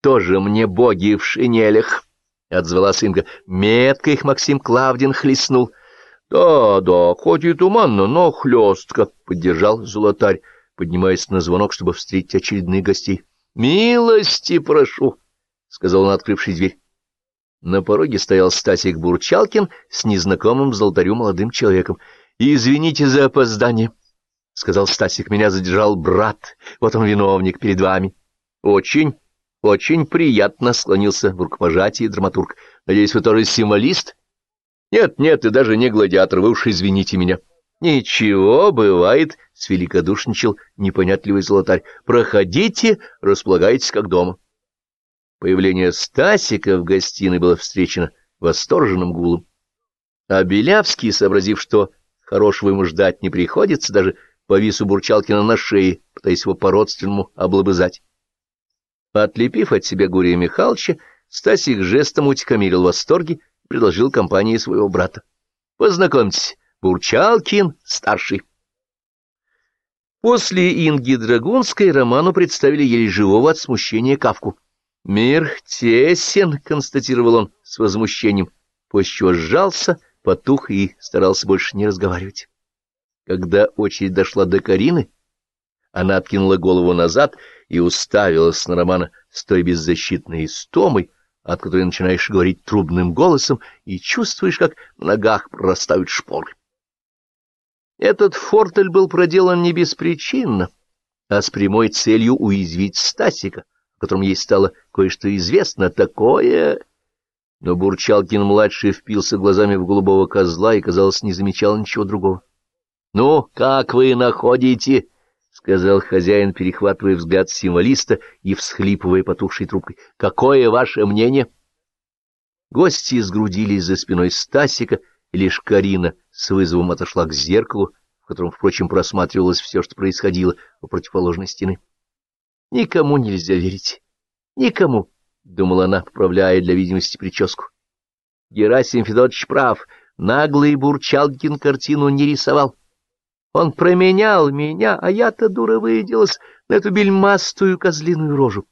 тоже мне боги в шинелях, — отзвала сынка. Метко их Максим Клавдин хлестнул. — Да, да, хоть и туманно, но хлестко, — поддержал золотарь, поднимаясь на звонок, чтобы встретить очередных гостей. — Милости прошу, — сказал он, открывший дверь. На пороге стоял Стасик Бурчалкин с незнакомым золотарю молодым человеком. — Извините за опоздание, — сказал Стасик. — Меня задержал брат. Вот он виновник перед вами. — Очень, очень приятно, — склонился в рукопожатии драматург. — Надеюсь, вы тоже символист? — Нет, нет, и даже не гладиатор. Вы уж извините меня. — Ничего, бывает, — свеликодушничал непонятливый золотарь. — Проходите, располагайтесь как дома. Появление Стасика в гостиной было встречено восторженным гулом. А Белявский, сообразив, что хорошего ему ждать не приходится, даже повис у Бурчалкина на шее, пытаясь его по-родственному облобызать. Отлепив от себя Гурия Михайловича, Стасик жестом утекомирил восторги и предложил компании своего брата. — Познакомьтесь, Бурчалкин старший. После Инги Драгунской Роману представили еле живого от смущения Кавку. «Мир тесен», — констатировал он с возмущением, после чего сжался, потух и старался больше не разговаривать. Когда очередь дошла до Карины, она откинула голову назад и уставилась на Романа с той беззащитной истомой, от которой начинаешь говорить трубным голосом и чувствуешь, как в ногах прорастают шпоры. Этот фортель был проделан не беспричинно, а с прямой целью уязвить Стасика — о котором ей стало кое-что известно, такое... Но Бурчалкин-младший впился глазами в голубого козла и, казалось, не замечал ничего другого. — Ну, как вы находите? — сказал хозяин, перехватывая взгляд символиста и всхлипывая потухшей трубкой. — Какое ваше мнение? Гости сгрудились за спиной Стасика, и лишь Карина с вызовом отошла к зеркалу, в котором, впрочем, просматривалось все, что происходило у противоположной стены. Никому нельзя верить. Никому, — думала она, поправляя для видимости прическу. Герасим Федорович прав. Наглый Бурчалкин картину не рисовал. Он променял меня, а я-то, дура, выделась на эту бельмастую козлиную рожу.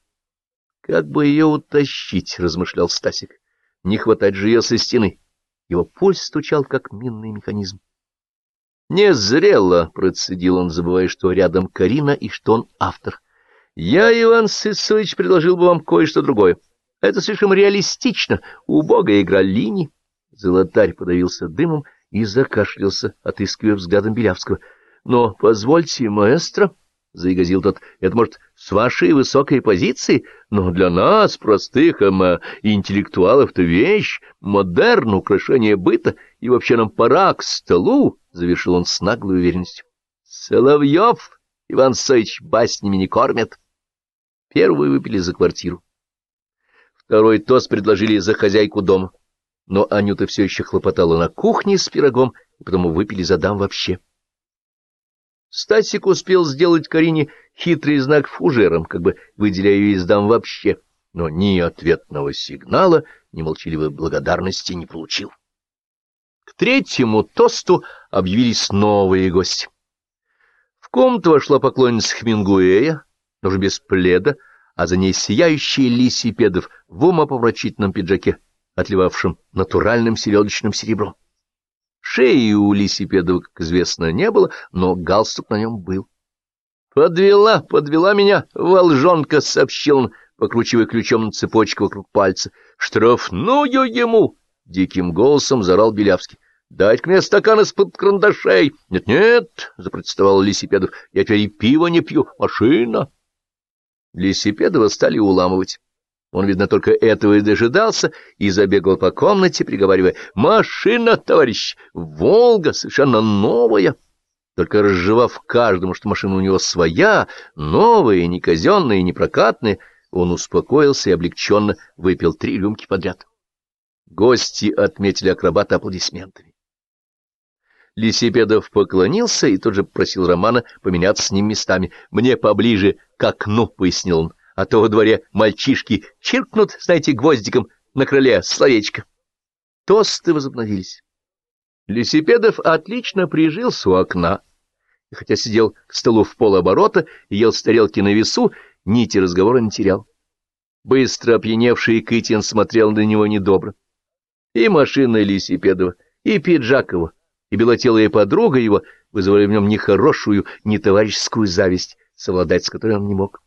Как бы ее утащить, — размышлял Стасик. Не хватать же ее со стены. Его пульс стучал, как минный механизм. Не зрело, — процедил он, забывая, что рядом Карина и что он автор. Я, Иван Сысович, предложил бы вам кое-что другое. Это слишком реалистично, убогая игра линий. Золотарь подавился дымом и закашлялся, отыскивая взглядом Белявского. — Но позвольте, маэстро, — заигазил тот, — это, может, с вашей высокой позиции, но для нас, простых эм, интеллектуалов-то вещь, модерн, украшение быта, и вообще нам пора к столу, — завершил он с наглой уверенностью. — Соловьев, Иван Сыч, баснями не кормят. Первые выпили за квартиру. Второй тост предложили за хозяйку дома. Но Анюта все еще хлопотала на кухне с пирогом, и потому выпили за дам вообще. Стасик успел сделать Карине хитрый знак фужером, как бы выделяя ее из дам вообще, но ни ответного сигнала, ни молчаливой благодарности не получил. К третьему тосту объявились новые гости. В комнату вошла поклонница Хмингуэя, но уже без пледа, а за ней сияющий лисипедов в умопомрачительном пиджаке, отливавшем натуральным селедочным серебром. Шеи у лисипедова, как известно, не было, но галстук на нем был. «Подвела, подвела меня, волжонка!» — сообщил он, покручивая ключом на цепочку вокруг пальца. «Штрафную ему!» — диким голосом зарал Белявский. «Дать мне стакан из-под карандашей!» «Нет-нет!» — запротестовал Лисипедов. «Я теперь и пиво не пью. Машина!» Лисипедова стали уламывать. Он, видно, только этого и дожидался, и забегал по комнате, приговаривая, «Машина, товарищ, Волга, совершенно новая!» Только разжевав каждому, что машина у него своя, новая, не казенная не прокатная, он успокоился и облегченно выпил три рюмки подряд. Гости отметили акробата аплодисментами. Лисипедов поклонился и тут же просил Романа поменяться с ним местами. «Мне поближе к окну», — пояснил он, — «а то во дворе мальчишки чиркнут, знаете, гвоздиком на крыле словечко». Тосты возобновились. Лисипедов отлично прижился у окна, и хотя сидел к столу в полоборота и ел с тарелки на весу, нити разговора не терял. Быстро опьяневший Кытин смотрел на него недобро. И машина Лисипедова, и Пиджакова, и белотелая подруга его вызывали в нем нехорошую, нетоварищескую зависть, совладать с которой он не мог.